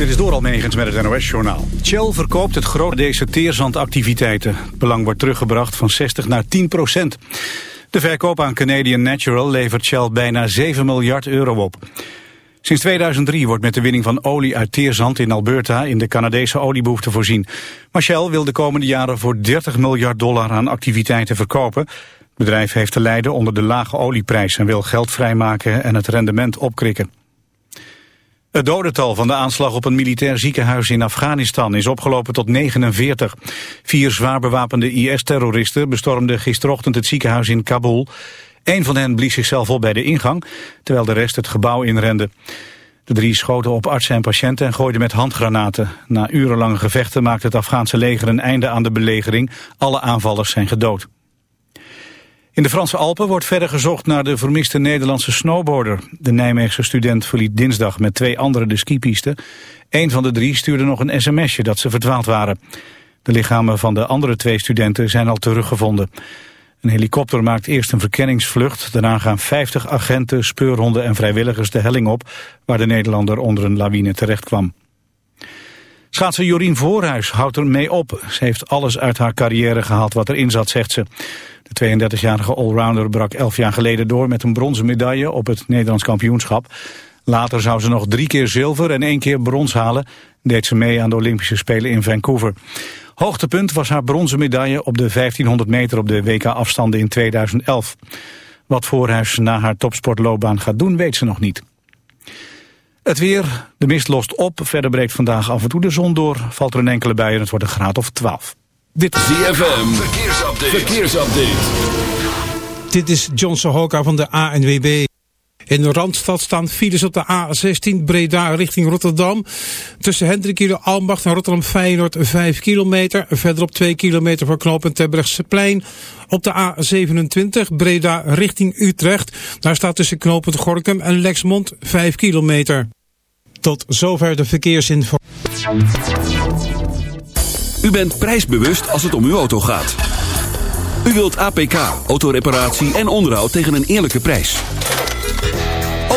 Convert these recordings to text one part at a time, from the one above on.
Dit is door Almegens met het NOS-journaal. Shell verkoopt het grote deze teerzandactiviteiten. Het belang wordt teruggebracht van 60 naar 10 procent. De verkoop aan Canadian Natural levert Shell bijna 7 miljard euro op. Sinds 2003 wordt met de winning van olie uit teerzand in Alberta in de Canadese oliebehoefte voorzien. Maar Shell wil de komende jaren voor 30 miljard dollar aan activiteiten verkopen. Het bedrijf heeft te lijden onder de lage olieprijs en wil geld vrijmaken en het rendement opkrikken. Het dodental van de aanslag op een militair ziekenhuis in Afghanistan is opgelopen tot 49. Vier zwaar bewapende IS-terroristen bestormden gisterochtend het ziekenhuis in Kabul. Een van hen blies zichzelf op bij de ingang, terwijl de rest het gebouw inrende. De drie schoten op artsen en patiënten en gooiden met handgranaten. Na urenlange gevechten maakte het Afghaanse leger een einde aan de belegering. Alle aanvallers zijn gedood. In de Franse Alpen wordt verder gezocht naar de vermiste Nederlandse snowboarder. De Nijmeegse student verliet dinsdag met twee anderen de skipiste. Een van de drie stuurde nog een sms'je dat ze verdwaald waren. De lichamen van de andere twee studenten zijn al teruggevonden. Een helikopter maakt eerst een verkenningsvlucht. Daarna gaan 50 agenten, speurhonden en vrijwilligers de helling op... waar de Nederlander onder een lawine terecht kwam. Schaatser Jorien Voorhuis houdt er mee op. Ze heeft alles uit haar carrière gehaald wat erin zat, zegt ze. De 32-jarige allrounder brak 11 jaar geleden door met een bronzen medaille op het Nederlands kampioenschap. Later zou ze nog drie keer zilver en één keer brons halen. Deed ze mee aan de Olympische Spelen in Vancouver. Hoogtepunt was haar bronzen medaille op de 1500 meter op de WK-afstanden in 2011. Wat Voorhuis na haar topsportloopbaan gaat doen, weet ze nog niet. Het weer, de mist lost op. Verder breekt vandaag af en toe de zon door. Valt er een enkele bij en het wordt een graad of 12. Dit is ZFM. Verkeersupdate. Verkeersupdate. Dit is John Sohoka van de ANWB. In de Randstad staan files op de A16 Breda richting Rotterdam. Tussen Hendrikido, Almacht en Rotterdam Feyenoord 5 kilometer. Verderop 2 kilometer voor knooppunt plein. Op de A27 Breda richting Utrecht. Daar staat tussen knooppunt Gorkum en Lexmond 5 kilometer. Tot zover de verkeersinformatie. U bent prijsbewust als het om uw auto gaat. U wilt APK, autoreparatie en onderhoud tegen een eerlijke prijs.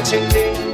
watching me?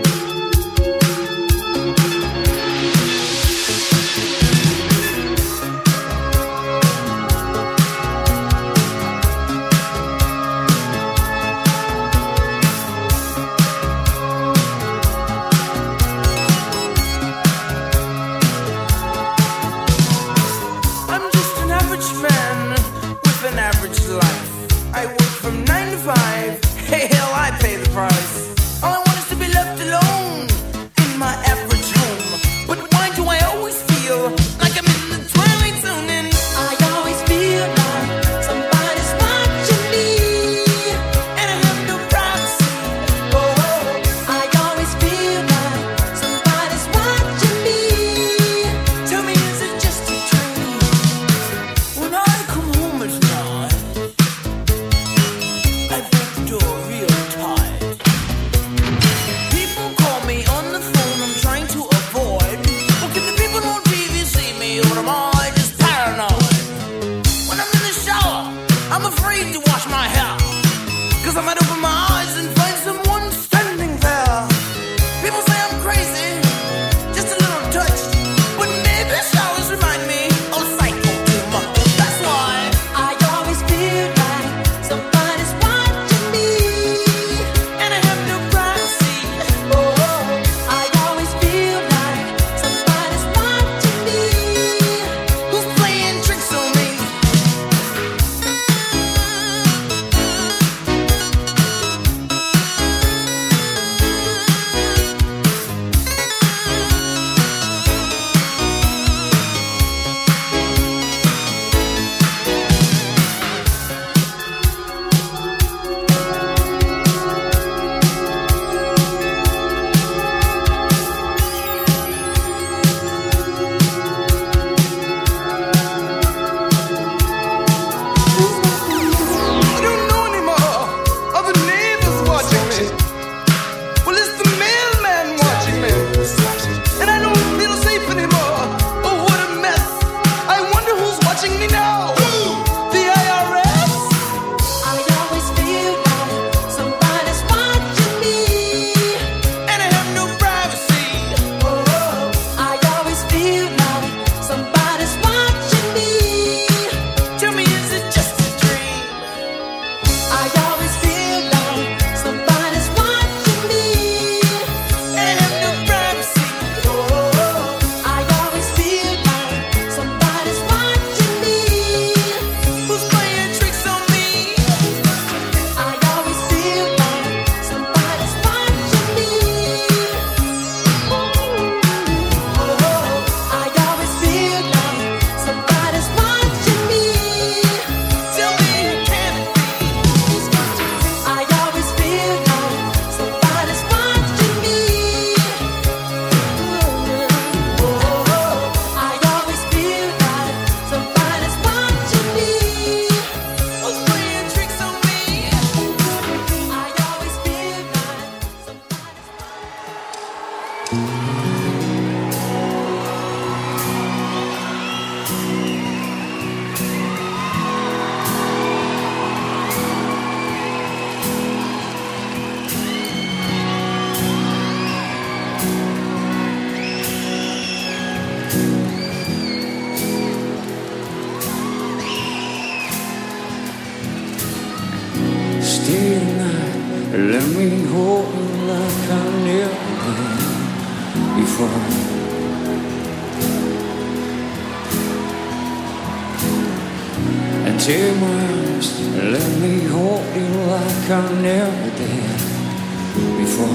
I've never been before.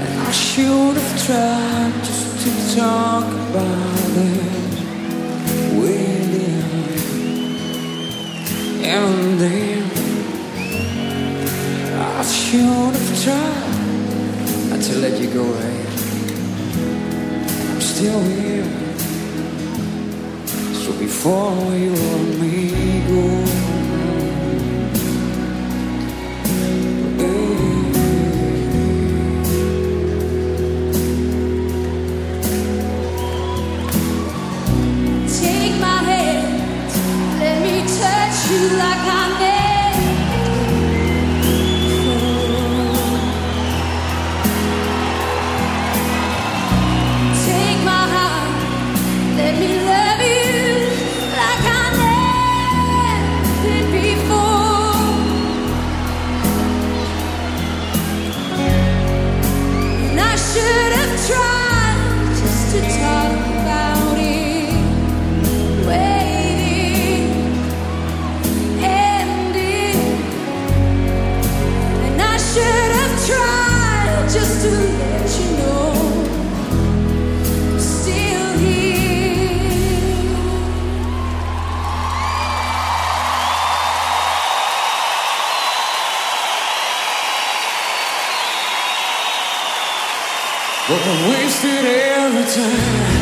and I should have tried just to talk about return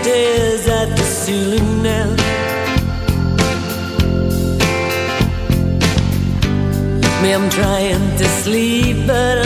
stares at the ceiling now. Me, I'm trying to sleep, but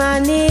my knees.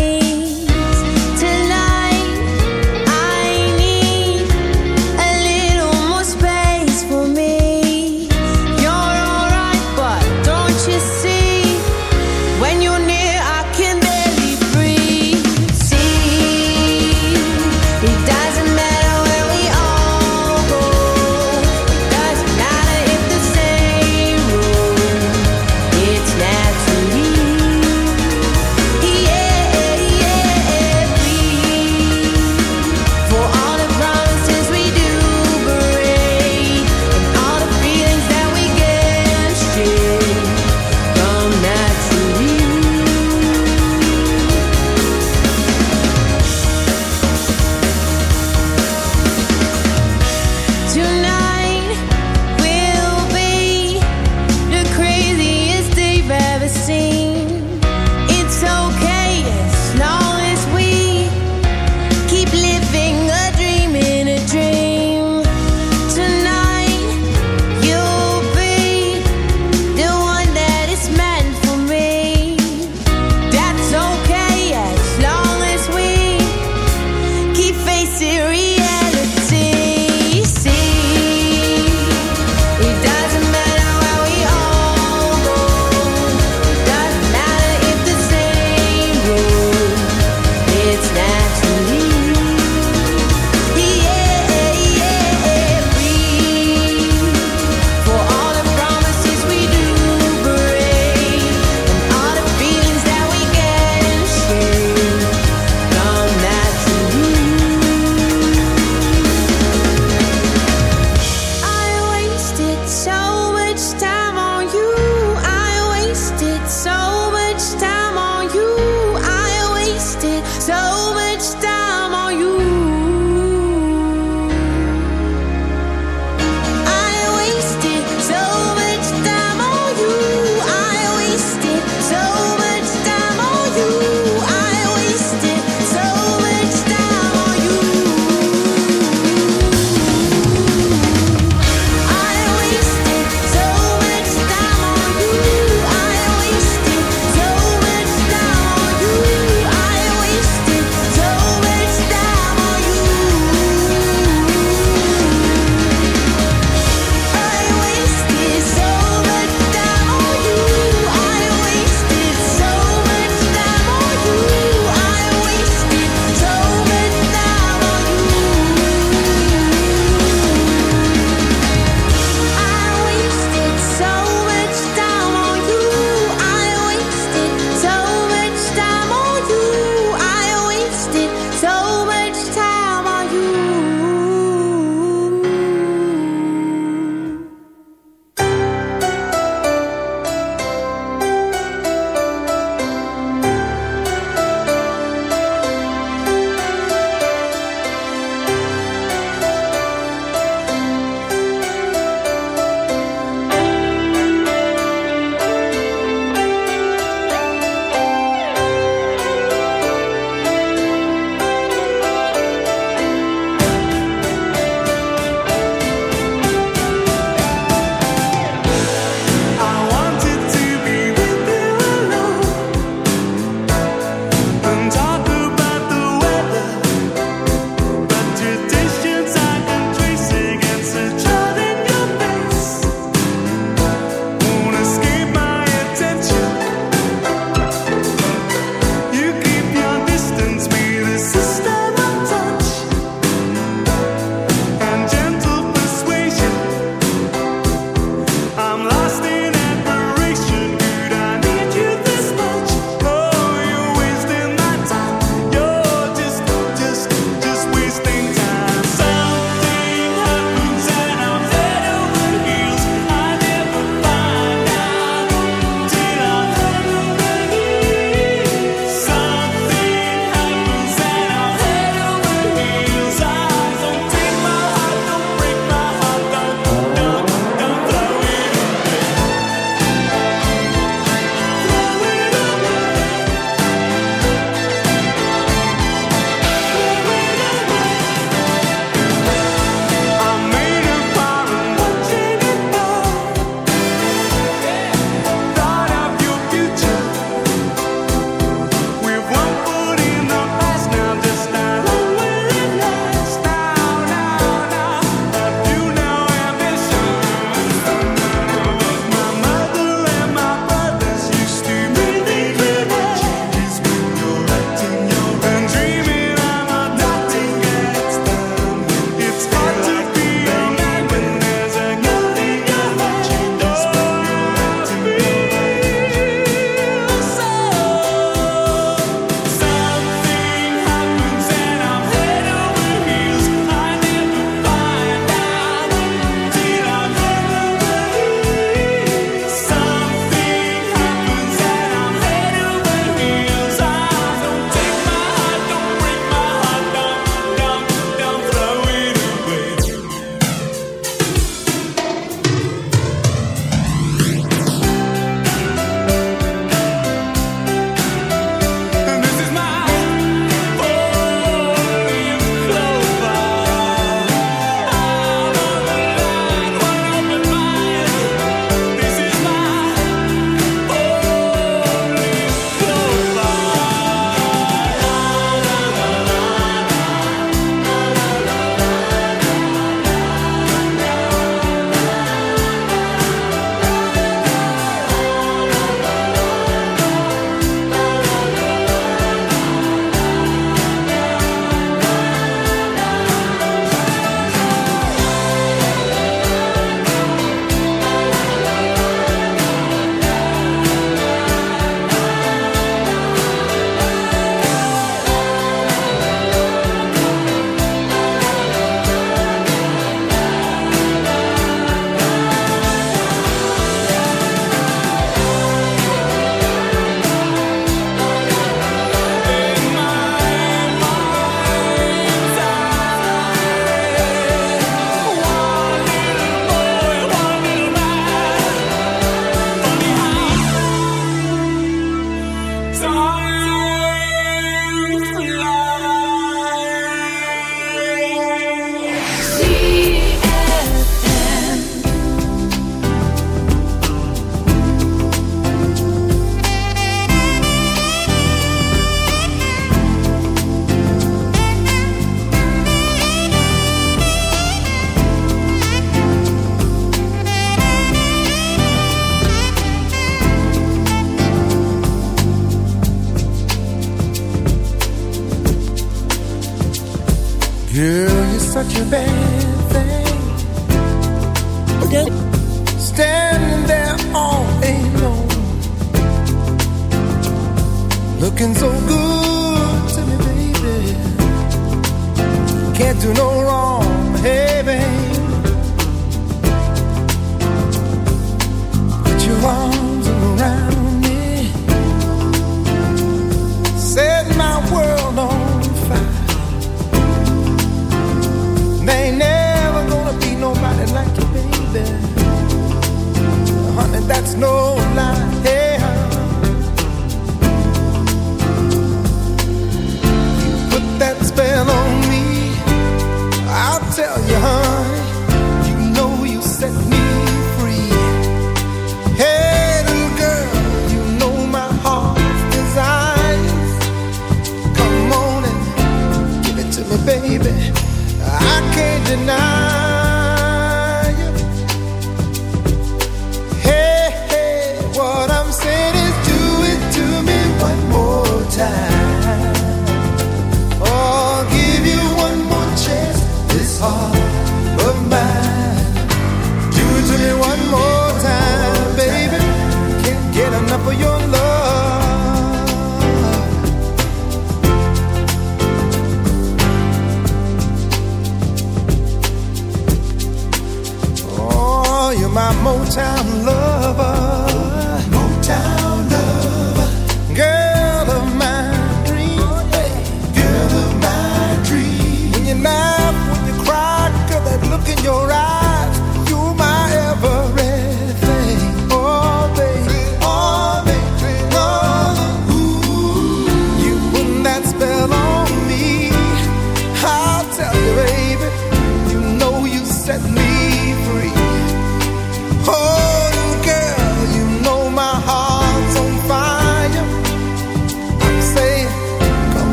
time, love.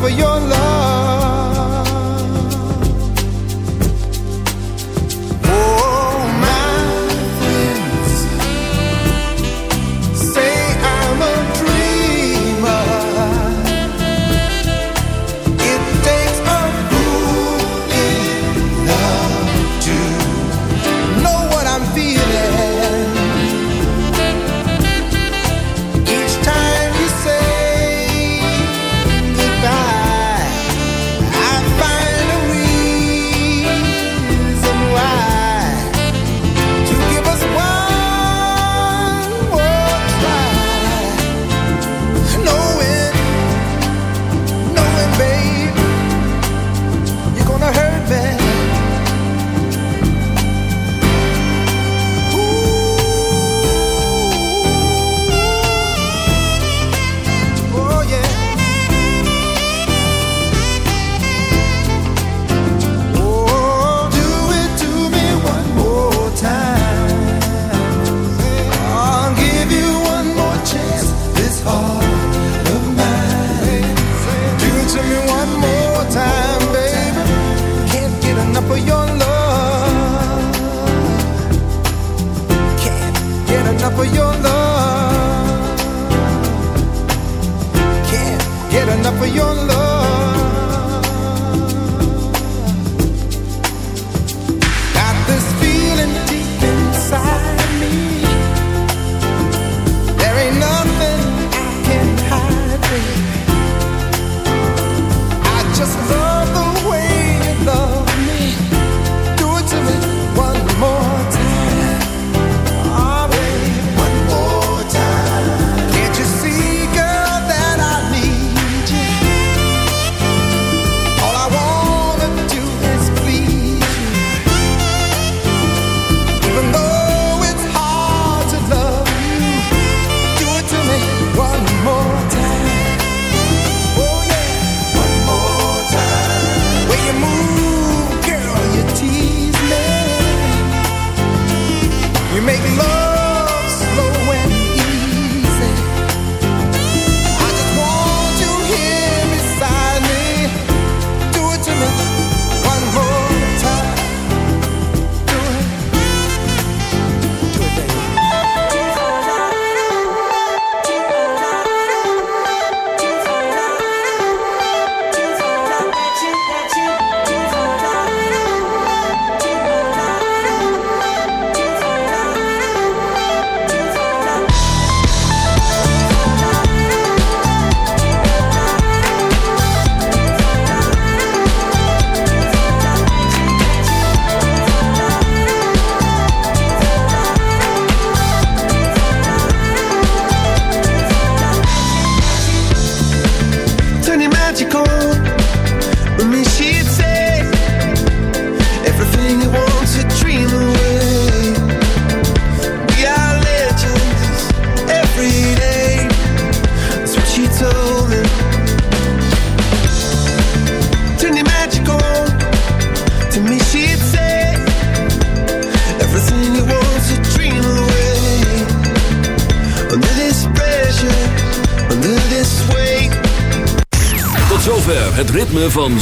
for your love.